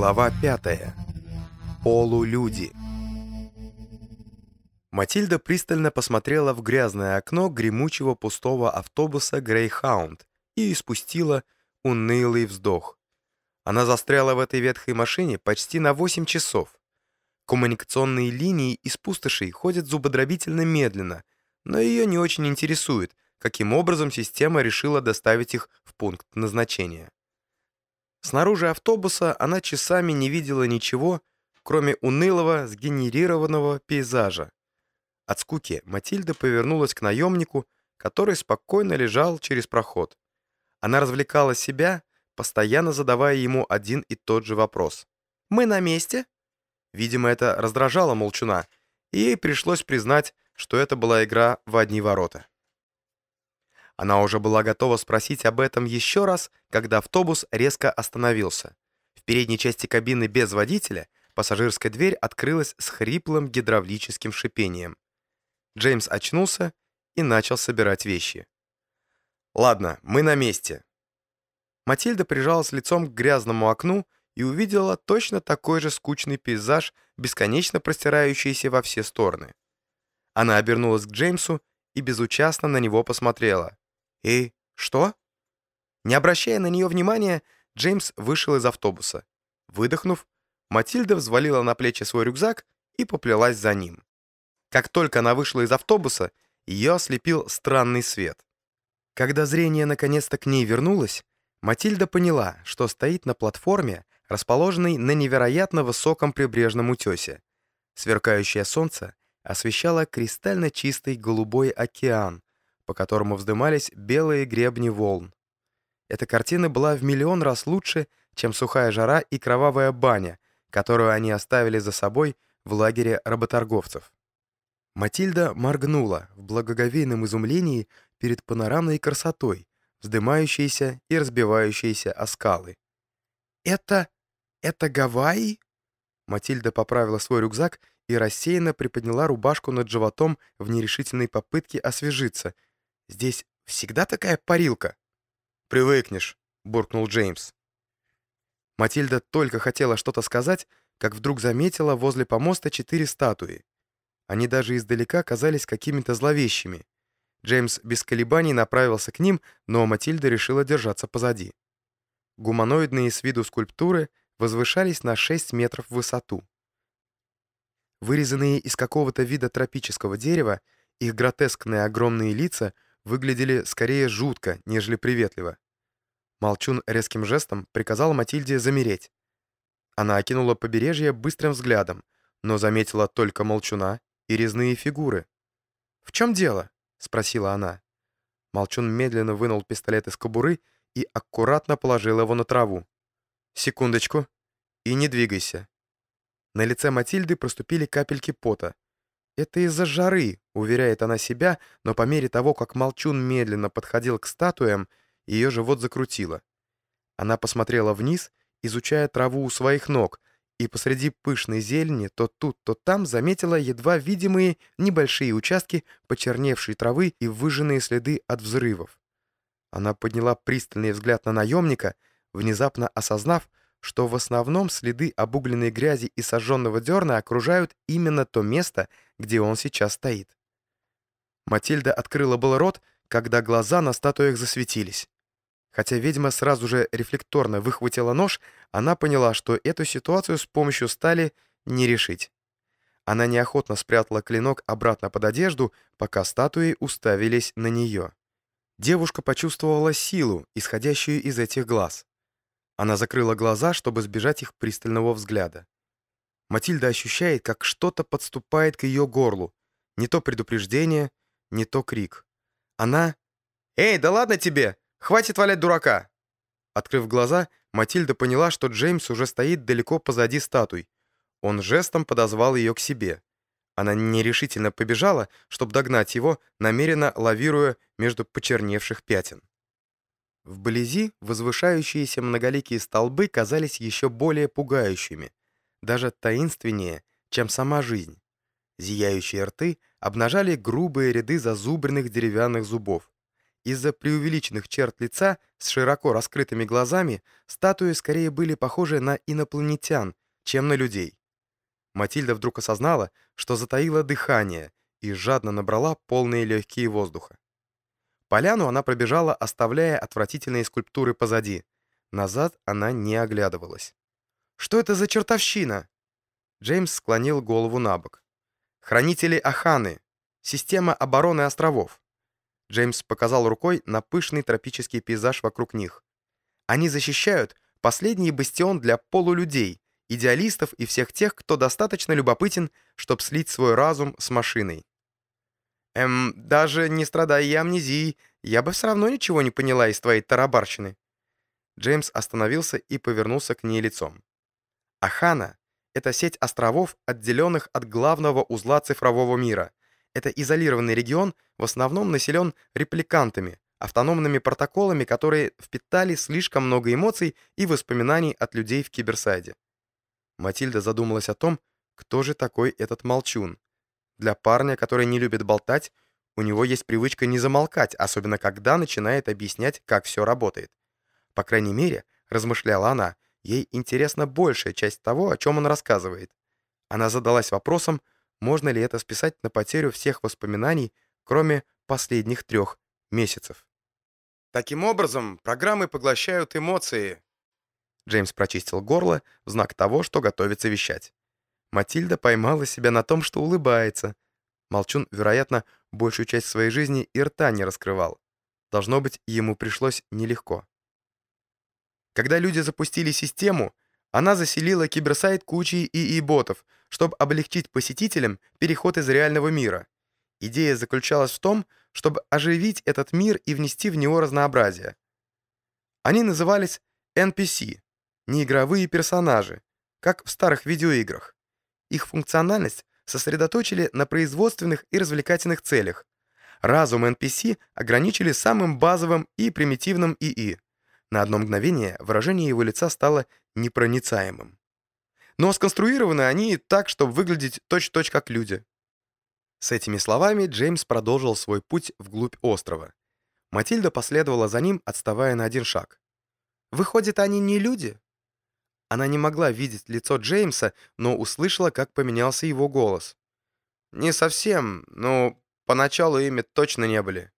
Глава пятая. Полулюди. Матильда пристально посмотрела в грязное окно гремучего пустого автобуса «Грейхаунд» и испустила унылый вздох. Она застряла в этой ветхой машине почти на 8 часов. Коммуникационные линии из пустошей ходят зубодробительно медленно, но ее не очень интересует, каким образом система решила доставить их в пункт назначения. Снаружи автобуса она часами не видела ничего, кроме унылого, сгенерированного пейзажа. От скуки Матильда повернулась к наемнику, который спокойно лежал через проход. Она развлекала себя, постоянно задавая ему один и тот же вопрос. «Мы на месте?» Видимо, это раздражало Молчуна, и ей пришлось признать, что это была игра в одни ворота. Она уже была готова спросить об этом еще раз, когда автобус резко остановился. В передней части кабины без водителя пассажирская дверь открылась с хриплым гидравлическим шипением. Джеймс очнулся и начал собирать вещи. «Ладно, мы на месте». Матильда прижалась лицом к грязному окну и увидела точно такой же скучный пейзаж, бесконечно простирающийся во все стороны. Она обернулась к Джеймсу и безучастно на него посмотрела. «И что?» Не обращая на нее внимания, Джеймс вышел из автобуса. Выдохнув, Матильда взвалила на плечи свой рюкзак и поплелась за ним. Как только она вышла из автобуса, ее ослепил странный свет. Когда зрение наконец-то к ней вернулось, Матильда поняла, что стоит на платформе, расположенной на невероятно высоком прибрежном утесе. Сверкающее солнце освещало кристально чистый голубой океан, по которому вздымались белые гребни волн. Эта картина была в миллион раз лучше, чем сухая жара и кровавая баня, которую они оставили за собой в лагере работорговцев. Матильда моргнула в благоговейном изумлении перед панорамной красотой, вздымающейся и разбивающейся о скалы. «Это... это Гавайи?» Матильда поправила свой рюкзак и рассеянно приподняла рубашку над животом в нерешительной попытке освежиться. «Здесь всегда такая парилка?» «Привыкнешь», — буркнул Джеймс. Матильда только хотела что-то сказать, как вдруг заметила возле помоста четыре статуи. Они даже издалека казались какими-то зловещими. Джеймс без колебаний направился к ним, но Матильда решила держаться позади. Гуманоидные с виду скульптуры возвышались на 6 метров в высоту. Вырезанные из какого-то вида тропического дерева, их гротескные огромные лица выглядели скорее жутко, нежели приветливо. Молчун резким жестом приказал Матильде замереть. Она окинула побережье быстрым взглядом, но заметила только Молчуна и резные фигуры. «В чем дело?» — спросила она. Молчун медленно вынул пистолет из кобуры и аккуратно положил его на траву. «Секундочку. И не двигайся». На лице Матильды проступили капельки пота. «Это из-за жары», — уверяет она себя, но по мере того, как Молчун медленно подходил к статуям, ее живот закрутило. Она посмотрела вниз, изучая траву у своих ног, и посреди пышной зелени то тут, то там заметила едва видимые небольшие участки почерневшей травы и выжженные следы от взрывов. Она подняла пристальный взгляд на наемника, внезапно осознав, что в основном следы обугленной грязи и сожженного дерна окружают именно то место, где он сейчас стоит. Матильда открыла был рот, когда глаза на статуях засветились. Хотя ведьма сразу же рефлекторно выхватила нож, она поняла, что эту ситуацию с помощью стали не решить. Она неохотно спрятала клинок обратно под одежду, пока статуи уставились на нее. Девушка почувствовала силу, исходящую из этих глаз. Она закрыла глаза, чтобы сбежать их пристального взгляда. Матильда ощущает, как что-то подступает к ее горлу. Не то предупреждение, не то крик. Она... «Эй, да ладно тебе! Хватит валять дурака!» Открыв глаза, Матильда поняла, что Джеймс уже стоит далеко позади статуй. Он жестом подозвал ее к себе. Она нерешительно побежала, чтобы догнать его, намеренно лавируя между почерневших пятен. Вблизи возвышающиеся многоликие столбы казались еще более пугающими, даже таинственнее, чем сама жизнь. Зияющие рты обнажали грубые ряды зазубренных деревянных зубов. Из-за преувеличенных черт лица с широко раскрытыми глазами статуи скорее были похожи на инопланетян, чем на людей. Матильда вдруг осознала, что затаила дыхание и жадно набрала полные легкие воздуха. Поляну она пробежала, оставляя отвратительные скульптуры позади. Назад она не оглядывалась. «Что это за чертовщина?» Джеймс склонил голову на бок. «Хранители Аханы. Система обороны островов». Джеймс показал рукой на пышный тропический пейзаж вокруг них. «Они защищают последний бастион для полулюдей, идеалистов и всех тех, кто достаточно любопытен, чтобы слить свой разум с машиной. Эм, даже не страдая я амнезией, я бы все равно ничего не поняла из твоей тарабарщины. Джеймс остановился и повернулся к ней лицом. Ахана — это сеть островов, отделенных от главного узла цифрового мира. Это изолированный регион, в основном населен репликантами, автономными протоколами, которые впитали слишком много эмоций и воспоминаний от людей в Киберсайде. Матильда задумалась о том, кто же такой этот молчун. Для парня, который не любит болтать, у него есть привычка не замолкать, особенно когда начинает объяснять, как все работает. По крайней мере, размышляла она, ей интересна большая часть того, о чем он рассказывает. Она задалась вопросом, можно ли это списать на потерю всех воспоминаний, кроме последних трех месяцев. Таким образом, программы поглощают эмоции, Джеймс прочистил горло в знак того, что готовится вещать. Матильда поймала себя на том, что улыбается. Молчун, вероятно, большую часть своей жизни и рта не раскрывал. Должно быть, ему пришлось нелегко. Когда люди запустили систему, она заселила киберсайт кучей ИИ-ботов, чтобы облегчить посетителям переход из реального мира. Идея заключалась в том, чтобы оживить этот мир и внести в него разнообразие. Они назывались NPC неигровые персонажи, как в старых видеоиграх. Их функциональность сосредоточили на производственных и развлекательных целях. Разум NPC ограничили самым базовым и примитивным ИИ. На одно мгновение выражение его лица стало непроницаемым. Но сконструированы они так, чтобы выглядеть точь-точь -точь как люди. С этими словами Джеймс продолжил свой путь вглубь острова. Матильда последовала за ним, отставая на один шаг. «Выходит, они не люди?» Она не могла видеть лицо Джеймса, но услышала, как поменялся его голос. «Не совсем, но поначалу ими точно не были.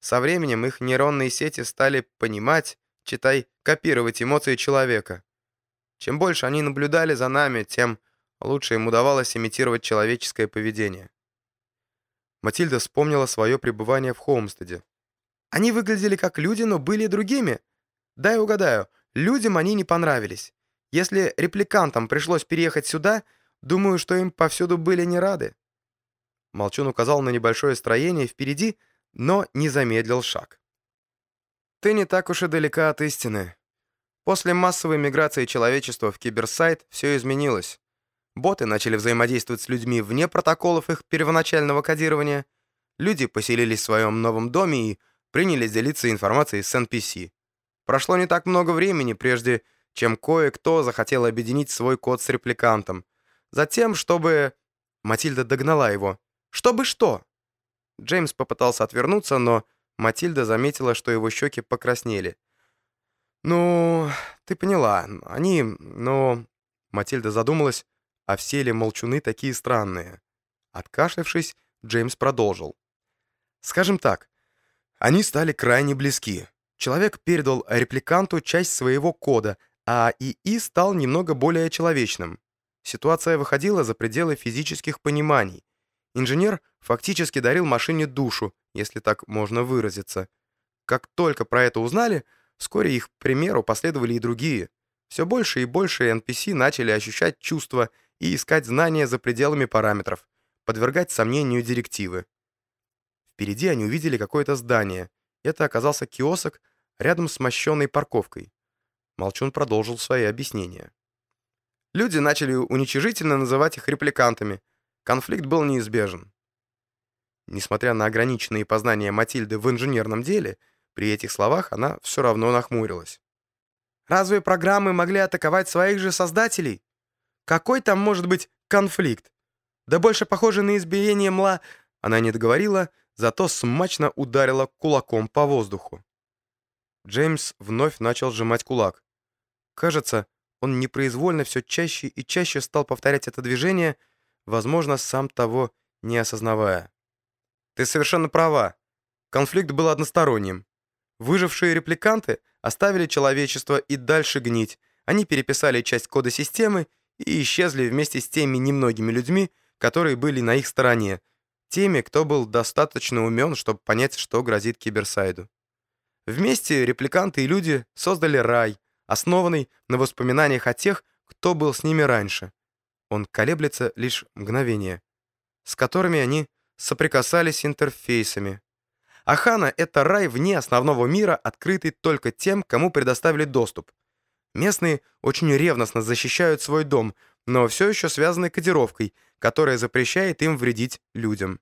Со временем их нейронные сети стали понимать, читай, копировать эмоции человека. Чем больше они наблюдали за нами, тем лучше им удавалось имитировать человеческое поведение». Матильда вспомнила свое пребывание в Холмстеде. «Они выглядели как люди, но были другими. Дай угадаю, людям они не понравились. Если репликантам пришлось переехать сюда, думаю, что им повсюду были не рады». Молчун указал на небольшое строение впереди, но не замедлил шаг. «Ты не так уж и далека от истины. После массовой миграции человечества в киберсайт все изменилось. Боты начали взаимодействовать с людьми вне протоколов их первоначального кодирования. Люди поселились в своем новом доме и принялись делиться информацией с NPC. Прошло не так много времени, прежде чем кое-кто захотел объединить свой код с репликантом. Затем, чтобы... Матильда догнала его. «Чтобы что?» Джеймс попытался отвернуться, но Матильда заметила, что его щеки покраснели. «Ну, ты поняла. Они... ну...» Матильда задумалась, а все ли молчуны такие странные. Откашлявшись, Джеймс продолжил. «Скажем так, они стали крайне близки. Человек передал репликанту часть своего кода, а ИИ стал немного более человечным. Ситуация выходила за пределы физических пониманий. Инженер фактически дарил машине душу, если так можно выразиться. Как только про это узнали, вскоре их примеру последовали и другие. Все больше и больше NPC начали ощущать чувства и искать знания за пределами параметров, подвергать сомнению директивы. Впереди они увидели какое-то здание. Это оказался киосок рядом с мощенной парковкой. Молчун продолжил свои объяснения. Люди начали уничижительно называть их репликантами. Конфликт был неизбежен. Несмотря на ограниченные познания Матильды в инженерном деле, при этих словах она все равно нахмурилась. «Разве программы могли атаковать своих же создателей? Какой там может быть конфликт? Да больше похоже на избиение мла...» Она не договорила, зато смачно ударила кулаком по воздуху. Джеймс вновь начал сжимать кулак. Кажется, он непроизвольно все чаще и чаще стал повторять это движение, возможно, сам того не осознавая. «Ты совершенно права. Конфликт был односторонним. Выжившие репликанты оставили человечество и дальше гнить. Они переписали часть кода системы и исчезли вместе с теми немногими людьми, которые были на их стороне, теми, кто был достаточно умен, чтобы понять, что грозит Киберсайду. Вместе репликанты и люди создали рай, основанный на воспоминаниях о тех, кто был с ними раньше. Он колеблется лишь мгновение, с которыми они соприкасались интерфейсами. Ахана — это рай вне основного мира, открытый только тем, кому предоставили доступ. Местные очень ревностно защищают свой дом, но все еще связаны кодировкой, которая запрещает им вредить людям.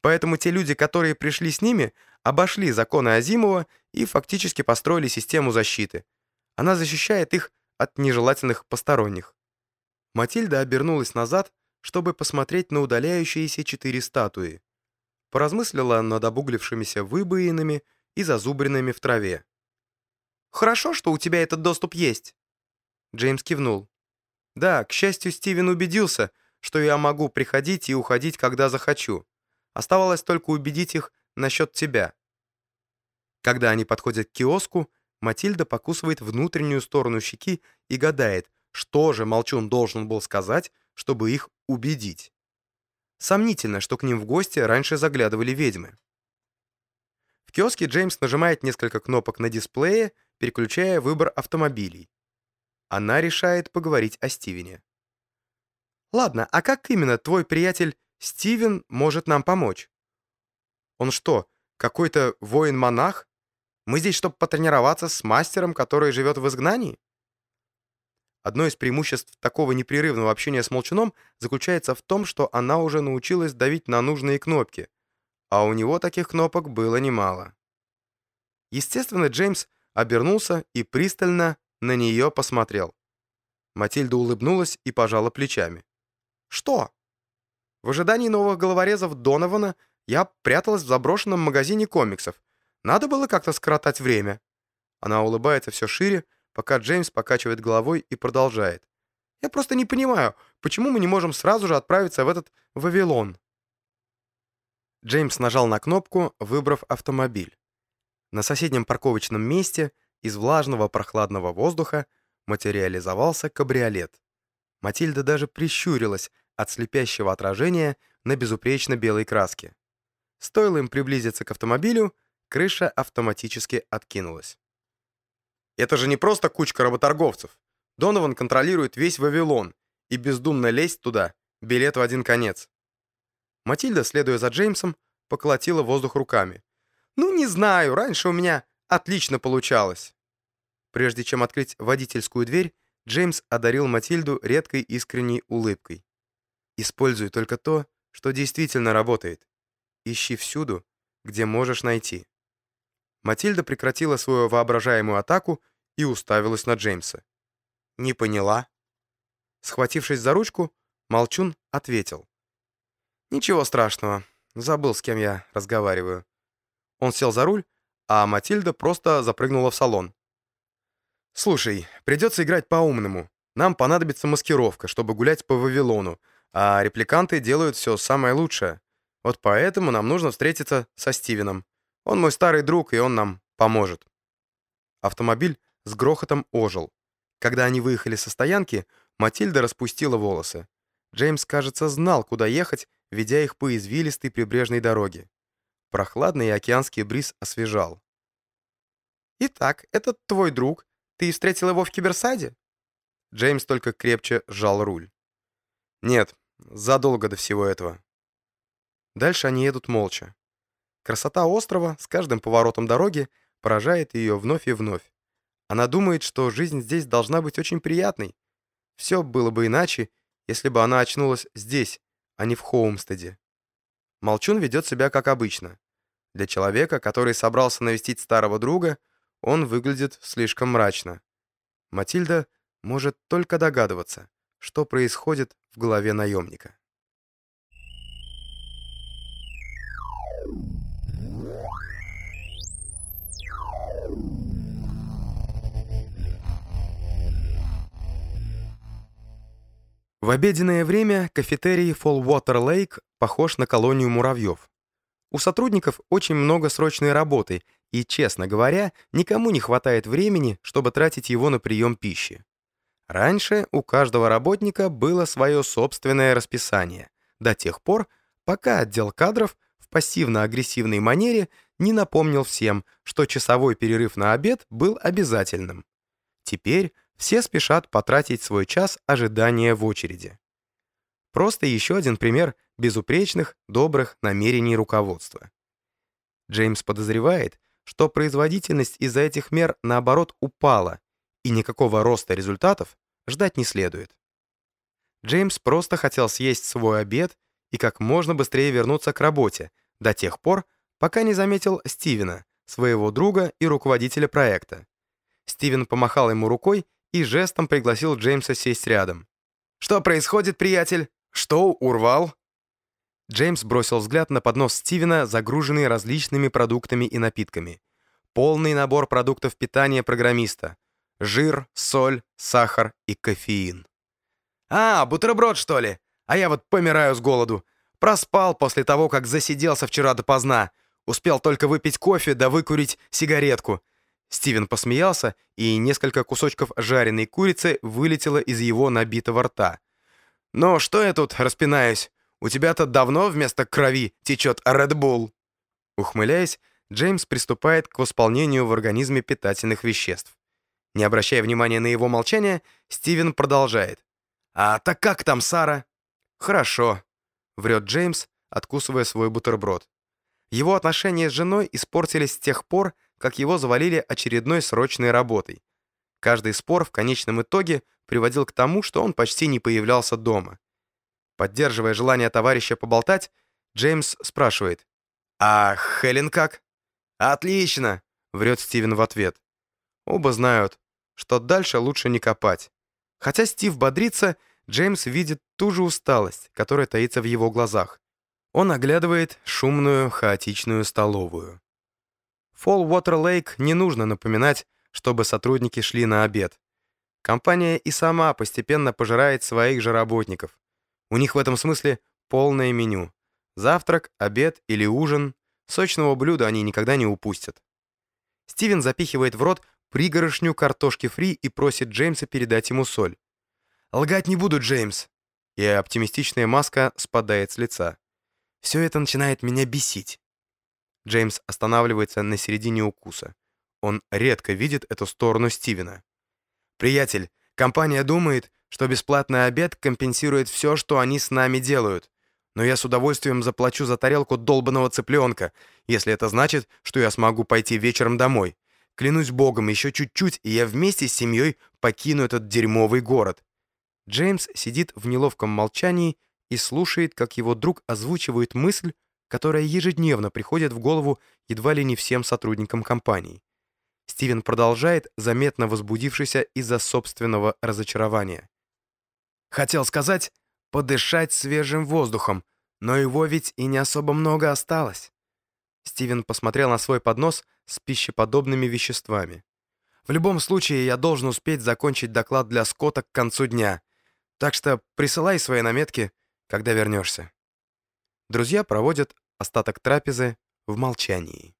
Поэтому те люди, которые пришли с ними, обошли законы Азимова и фактически построили систему защиты. Она защищает их от нежелательных посторонних. Матильда обернулась назад, чтобы посмотреть на удаляющиеся четыре статуи. Поразмыслила над обуглившимися выбоинами и зазубринами в траве. «Хорошо, что у тебя этот доступ есть». Джеймс кивнул. «Да, к счастью, Стивен убедился, что я могу приходить и уходить, когда захочу. Оставалось только убедить их насчет тебя». Когда они подходят к киоску, Матильда покусывает внутреннюю сторону щеки и гадает, что же Молчун должен был сказать, чтобы их убедить. Сомнительно, что к ним в гости раньше заглядывали ведьмы. В киоске Джеймс нажимает несколько кнопок на дисплее, переключая выбор автомобилей. Она решает поговорить о Стивене. «Ладно, а как именно твой приятель Стивен может нам помочь? Он что, какой-то воин-монах? Мы здесь, чтобы потренироваться с мастером, который живет в изгнании?» Одно из преимуществ такого непрерывного общения с Молчуном заключается в том, что она уже научилась давить на нужные кнопки, а у него таких кнопок было немало. Естественно, Джеймс обернулся и пристально на нее посмотрел. Матильда улыбнулась и пожала плечами. «Что?» В ожидании новых головорезов Донована я пряталась в заброшенном магазине комиксов. Надо было как-то скоротать время. Она улыбается все шире, пока Джеймс покачивает головой и продолжает. «Я просто не понимаю, почему мы не можем сразу же отправиться в этот Вавилон?» Джеймс нажал на кнопку, выбрав автомобиль. На соседнем парковочном месте из влажного прохладного воздуха материализовался кабриолет. Матильда даже прищурилась от слепящего отражения на безупречно белой краске. Стоило им приблизиться к автомобилю, крыша автоматически откинулась. Это же не просто кучка работорговцев. Донован контролирует весь Вавилон, и бездумно лезть туда — билет в один конец. Матильда, следуя за Джеймсом, поколотила воздух руками. «Ну, не знаю, раньше у меня отлично получалось». Прежде чем открыть водительскую дверь, Джеймс одарил Матильду редкой искренней улыбкой. «Используй только то, что действительно работает. Ищи всюду, где можешь найти». Матильда прекратила свою воображаемую атаку и уставилась на Джеймса. «Не поняла?» Схватившись за ручку, Молчун ответил. «Ничего страшного. Забыл, с кем я разговариваю». Он сел за руль, а Матильда просто запрыгнула в салон. «Слушай, придется играть по-умному. Нам понадобится маскировка, чтобы гулять по Вавилону, а репликанты делают все самое лучшее. Вот поэтому нам нужно встретиться со Стивеном. Он мой старый друг, и он нам поможет». Автомобиль с грохотом ожил. Когда они выехали со стоянки, Матильда распустила волосы. Джеймс, кажется, знал, куда ехать, ведя их по извилистой прибрежной дороге. Прохладный океанский бриз освежал. «Итак, этот твой друг. Ты встретил его в киберсаде?» Джеймс только крепче сжал руль. «Нет, задолго до всего этого». Дальше они едут молча. Красота острова с каждым поворотом дороги поражает ее вновь и вновь. Она думает, что жизнь здесь должна быть очень приятной. Все было бы иначе, если бы она очнулась здесь, а не в Хоумстеде. Молчун ведет себя как обычно. Для человека, который собрался навестить старого друга, он выглядит слишком мрачно. Матильда может только догадываться, что происходит в голове наемника. В обеденное время кафетерий Fallwater Lake похож на колонию муравьев. У сотрудников очень много срочной работы, и, честно говоря, никому не хватает времени, чтобы тратить его на прием пищи. Раньше у каждого работника было свое собственное расписание, до тех пор, пока отдел кадров в пассивно-агрессивной манере не напомнил всем, что часовой перерыв на обед был обязательным. Теперь все спешат потратить свой час ожидания в очереди. Просто еще один пример безупречных, добрых намерений руководства. Джеймс подозревает, что производительность из-за этих мер, наоборот, упала, и никакого роста результатов ждать не следует. Джеймс просто хотел съесть свой обед и как можно быстрее вернуться к работе, до тех пор, пока не заметил Стивена, своего друга и руководителя проекта. Стивен помахал ему рукой и жестом пригласил Джеймса сесть рядом. «Что происходит, приятель? Что урвал?» Джеймс бросил взгляд на поднос Стивена, загруженный различными продуктами и напитками. Полный набор продуктов питания программиста. Жир, соль, сахар и кофеин. «А, бутерброд, что ли? А я вот помираю с голоду. Проспал после того, как засиделся вчера допоздна. Успел только выпить кофе да выкурить сигаретку. Стивен посмеялся, и несколько кусочков жареной курицы вылетело из его набитого рта. «Ну, что я тут распинаюсь? У тебя-то давно вместо крови течет Bull». Ухмыляясь, Джеймс приступает к восполнению в организме питательных веществ. Не обращая внимания на его молчание, Стивен продолжает. «А так как там Сара?» «Хорошо», — врет Джеймс, откусывая свой бутерброд. Его отношения с женой испортились с тех пор, как его завалили очередной срочной работой. Каждый спор в конечном итоге приводил к тому, что он почти не появлялся дома. Поддерживая желание товарища поболтать, Джеймс спрашивает. «А Хелен как?» «Отлично!» — врет Стивен в ответ. Оба знают, что дальше лучше не копать. Хотя Стив бодрится, Джеймс видит ту же усталость, которая таится в его глазах. Он оглядывает шумную, хаотичную столовую. Fall Water Lake не нужно напоминать, чтобы сотрудники шли на обед. Компания и сама постепенно пожирает своих же работников. У них в этом смысле полное меню. Завтрак, обед или ужин. Сочного блюда они никогда не упустят. Стивен запихивает в рот пригорошню картошки фри и просит Джеймса передать ему соль. «Лгать не буду, Джеймс!» И оптимистичная маска спадает с лица. Все это начинает меня бесить. Джеймс останавливается на середине укуса. Он редко видит эту сторону Стивена. «Приятель, компания думает, что бесплатный обед компенсирует все, что они с нами делают. Но я с удовольствием заплачу за тарелку долбанного цыпленка, если это значит, что я смогу пойти вечером домой. Клянусь богом, еще чуть-чуть, и я вместе с семьей покину этот дерьмовый город». Джеймс сидит в неловком молчании и слушает, как его друг озвучивает мысль, которая ежедневно приходит в голову едва ли не всем сотрудникам компании. Стивен продолжает, заметно возбудившийся из-за собственного разочарования. «Хотел сказать, подышать свежим воздухом, но его ведь и не особо много осталось». Стивен посмотрел на свой поднос с пищеподобными веществами. «В любом случае, я должен успеть закончить доклад для Скотта к концу дня, так что присылай свои наметки, когда вернешься». Друзья проводят остаток трапезы в молчании.